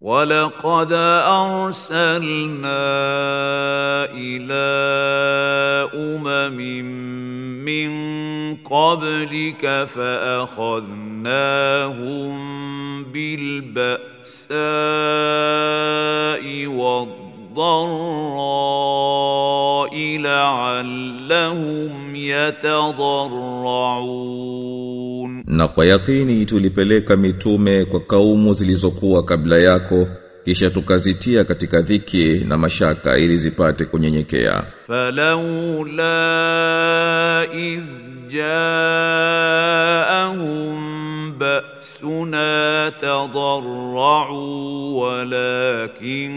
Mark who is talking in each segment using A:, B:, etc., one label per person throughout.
A: ولقد ارسلنا إلى امم من قبلك فاخذناهم بالباساء والضراء لعلهم يتضرعون
B: Na kwa yakini tulipeleka mitume kwa kaumu zilizokuwa kabla yako kisha tukazitia katika dhiki na mashaka ili zipate kunyenyekea.
A: Falaula iz jaahum ba'suna tadarra'u walakin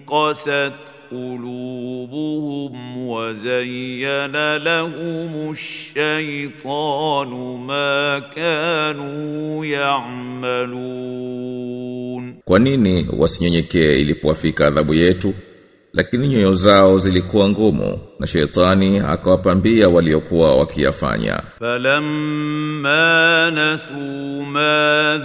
A: qasat قلوبهم وزين لهم الشيطان ما كانوا يعملون
B: Kwa nini wasinyenyekee ilipowafika adhabu yetu? Lakini nyoyo zao zilikuwa ngumu na shetani akawapambia waliokuwa wakiyafanya.
A: فلما نسوا ما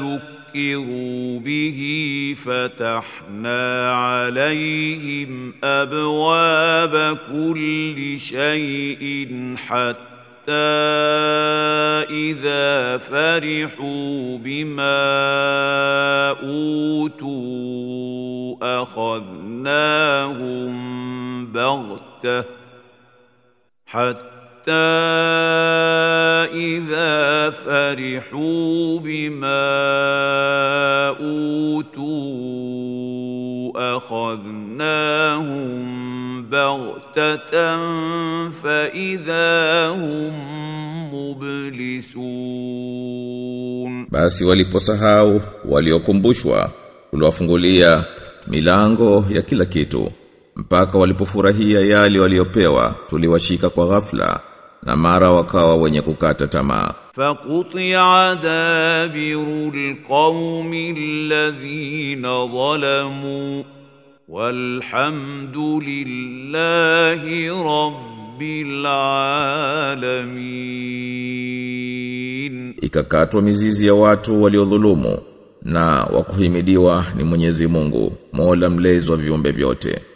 A: ذكروا به فتحنا عليهم ابواب كل شيء حتى اذا فرحوا بما اوتوا اخذناهم بغته حتى إذا فرحوا بما أوتوا أخذناهم بغتة فإذا هم مبلسون
B: Basi waliposahau waliokumbushwa tuliwafungulia milango ya kila kitu mpaka walipofurahia yale waliopewa tuliwashika kwa ghafla na mara wakawa wenye kukata tamaa.
A: Faqutia dabirul qaumi alladhina zalamu walhamdulillahi rabbil alamin.
B: Ikakatwa mizizi ya watu waliodhulumu na wakuhimidiwa ni Mwenyezi Mungu mola mlezi wa viumbe vyote.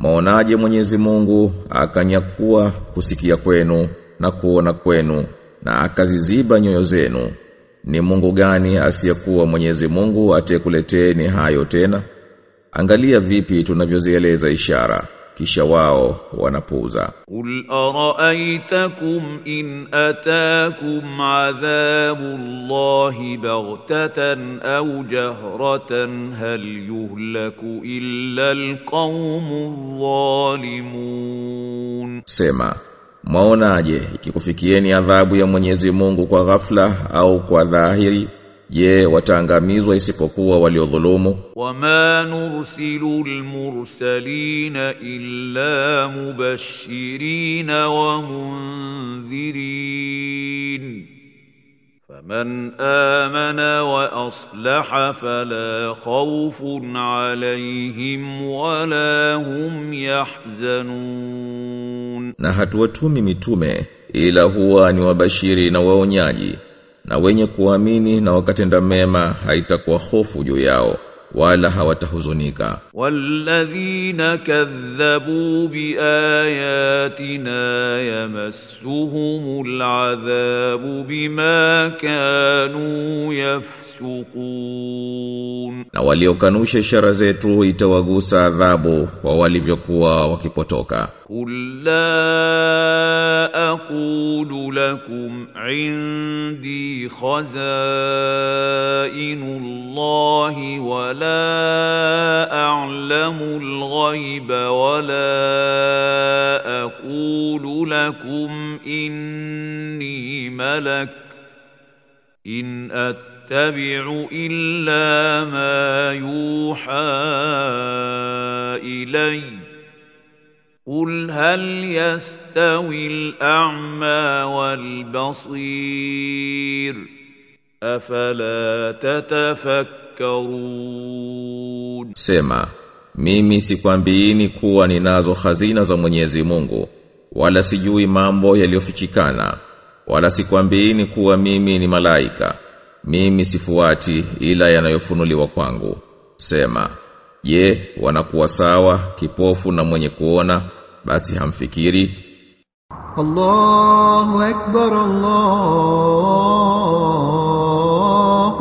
B: Maonaje Mwenyezi Mungu akanyakua kusikia kwenu na kuona kwenu na akaziziba nyoyo zenu? Ni Mungu gani asiyekuwa Mwenyezi Mungu atekuleteni hayo tena? Angalia vipi tunavyozieleza ishara kisha wao wanapuuza.
A: Qul ara'aytakum in atakum adhabu Allahi baghtatan aw jahratan hal yuhlaku illa alqawmu dhalimun,
B: sema mwaonaje ikikufikieni adhabu ya Mwenyezi Mungu kwa ghafla au kwa dhahiri Je, wataangamizwa isipokuwa waliodhulumu?
A: Wama nursilu lmursalina illa mubashirina wa mundhirin. Faman amana wa aslaha fala khawfun alayhim wala hum yahzanun.
B: Na hatuwatumi mitume ila huwa ni wabashiri na waonyaji na wenye kuamini na wakatenda mema haitakuwa hofu juu yao wala hawatahuzunika.
A: Walladhina kadhabu biayatina yamassuhumul adhabu bima kanu yafsukun
B: na waliokanusha ishara zetu itawagusa adhabu kwa walivyokuwa wakipotoka
A: قل لا أقول لكم عندي خزائن الله ولا أعلم الغيب ولا أقول لكم إني ملك إن أتبع أتبع إلا ما يوحى إلي قل هل يستوي الأعمى والبصير أفلا تتفكرون
C: Sema, mimi sikwambiini kuwa ninazo hazina za Mwenyezi Mungu, wala sijui mambo yaliyofichikana, wala sikwambiini kuwa mimi ni malaika. mimi sifuati ila yanayofunuliwa kwangu. Sema, je, wanakuwa sawa kipofu na mwenye kuona basi hamfikiri?
D: Allahu akbar Allahu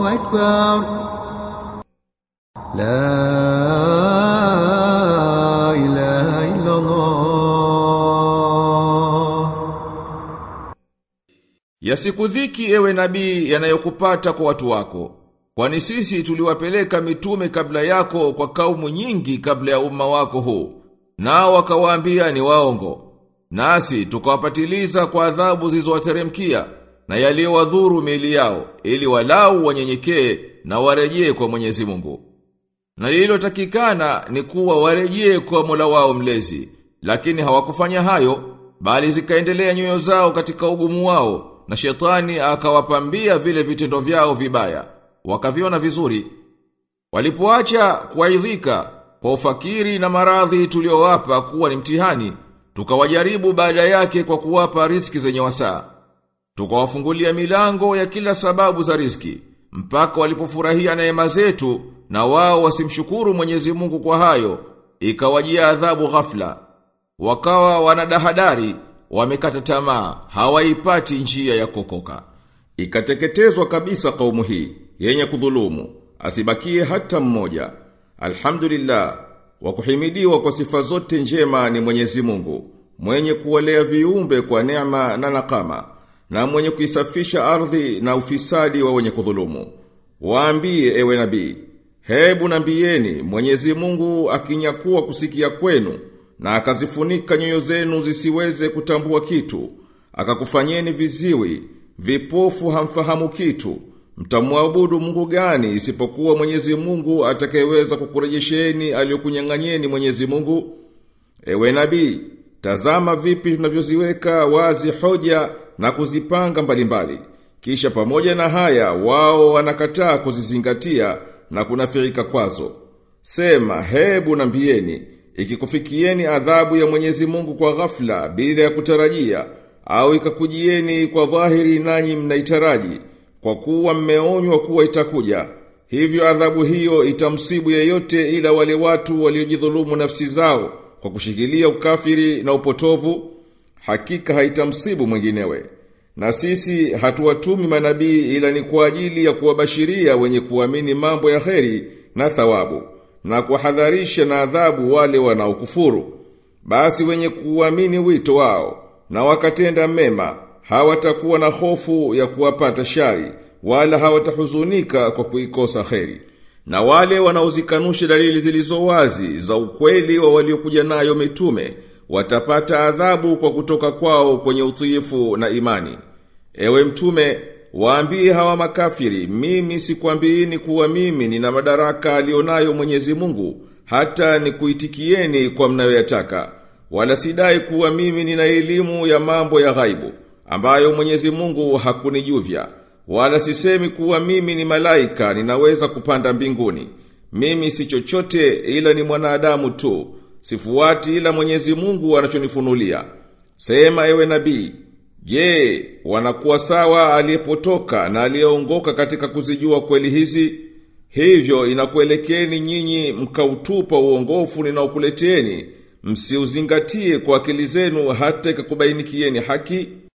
D: akbar La
B: Yasikudhiki ewe nabii yanayokupata kwa watu wako. Kwani sisi tuliwapeleka mitume kabla yako kwa kaumu nyingi kabla ya umma wako huu. Nao wakawaambia ni waongo. Nasi tukawapatiliza kwa adhabu zilizowateremkia na yaliyowadhuru miili yao ili walau wanyenyekee na warejee kwa Mwenyezi Mungu. Na lililotakikana ni kuwa warejee kwa Mola wao mlezi, lakini hawakufanya hayo, bali zikaendelea nyoyo zao katika ugumu wao, na shetani akawapambia vile vitendo vyao vibaya, wakaviona vizuri. Walipoacha kuaidhika kwa ufakiri na maradhi tuliowapa kuwa ni mtihani, tukawajaribu baada yake kwa kuwapa riziki zenye wasaa. Tukawafungulia milango ya kila sababu za riziki, mpaka walipofurahia neema zetu na wao wasimshukuru Mwenyezi Mungu kwa hayo, ikawajia adhabu ghafla. Wakawa wanadahadari, wamekata tamaa, hawaipati njia ya kokoka. Ikateketezwa kabisa kaumu hii, yenye kudhulumu, asibakie hata mmoja. Alhamdulillah, wa kuhimidiwa kwa sifa zote njema ni Mwenyezi Mungu, mwenye kuwalea viumbe kwa neema na nakama, na mwenye kuisafisha ardhi na ufisadi wa wenye kudhulumu. Waambie ewe nabii, hebu nambieni Mwenyezi Mungu akinyakuwa kusikia kwenu na akazifunika nyoyo zenu zisiweze kutambua kitu, akakufanyeni viziwi, vipofu hamfahamu kitu. Mtamwabudu Mungu gani isipokuwa Mwenyezi Mungu atakayeweza kukurejesheni aliyokunyang'anyeni Mwenyezi Mungu? Ewe nabii, tazama vipi tunavyoziweka wazi hoja na kuzipanga mbalimbali. mbali. Kisha pamoja na haya wao wanakataa kuzizingatia na kunafirika kwazo. Sema hebu nambieni ikikufikieni adhabu ya Mwenyezi Mungu kwa ghafla bila ya kutarajia au ikakujieni kwa dhahiri nanyi mnaitaraji kwa kuwa mmeonywa kuwa itakuja hivyo adhabu hiyo itamsibu yeyote ila wale watu waliojidhulumu nafsi zao kwa kushikilia ukafiri na upotovu hakika haitamsibu mwinginewe. Na sisi hatuwatumi manabii ila ni kwa ajili ya kuwabashiria wenye kuamini mambo ya kheri na thawabu na kuhadharisha na adhabu wale wanaokufuru. Basi wenye kuamini wito wao na wakatenda mema hawatakuwa na hofu ya kuwapata shari wala hawatahuzunika kwa kuikosa kheri. Na wale wanaozikanusha dalili zilizo wazi za ukweli wa waliokuja nayo mitume watapata adhabu kwa kutoka kwao kwenye utiifu na imani. Ewe mtume, waambie hawa makafiri, mimi sikwambiini kuwa mimi nina madaraka alionayo Mwenyezi Mungu, hata nikuitikieni kwa mnayoyataka. Wala sidai kuwa mimi nina elimu ya mambo ya ghaibu, ambayo Mwenyezi Mungu hakunijuvya. Wala sisemi kuwa mimi ni malaika ninaweza kupanda mbinguni. Mimi si chochote ila ni mwanadamu tu. Sifuati ila Mwenyezi Mungu anachonifunulia. Sema ewe nabii, Je, wanakuwa sawa aliyepotoka na aliyeongoka katika kuzijua kweli hizi? Hivyo inakuelekeni nyinyi mkautupa uongofu ninaokuleteni, msiuzingatie kwa akili zenu hata ikakubainikieni haki.